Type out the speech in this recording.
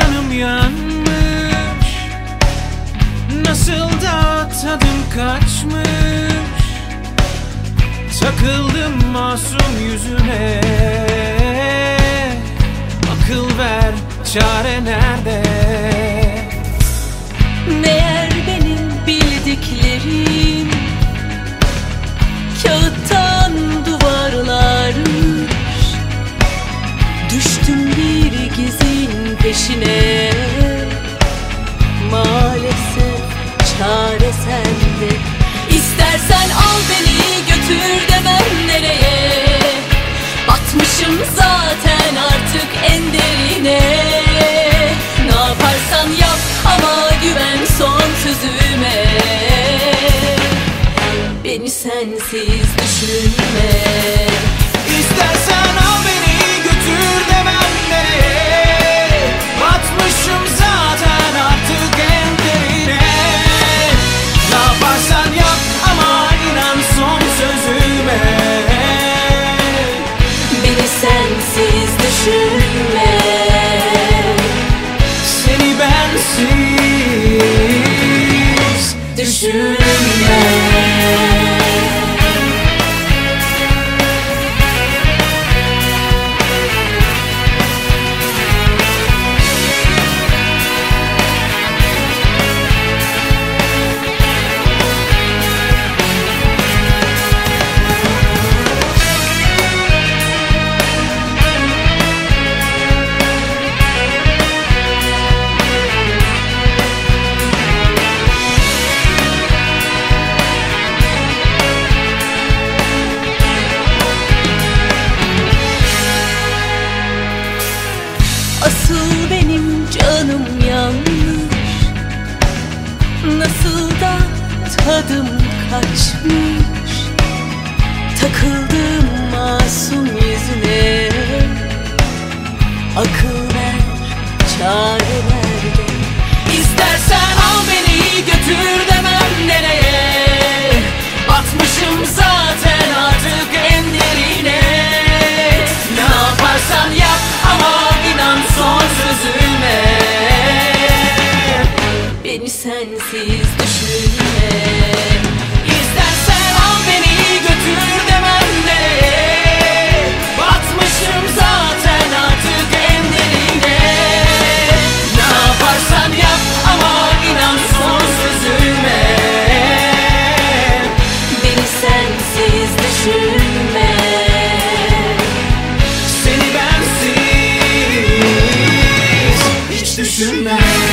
canım yanmış. Nasıl da tadım kaçmış. Takıldım masum yüzüne. Akıl ver çare nerede? Meğer benim bildiklerim Kağıttan duvarlarmış. Düştüm bir gizli peşine. Maalesef çare sende. İstersen al beni götür demem nereye. Batmışım zaten artık en derine. Ne yaparsan yap ama güven son sözüme. Beni sensiz düşünme bensiz Düşünme Asıl benim canım yanmış. Nasıl da tadım kaçmış. Takıldım masum yüzüne. Akıl ver çare nerede İstersen al beni götür demem tonight.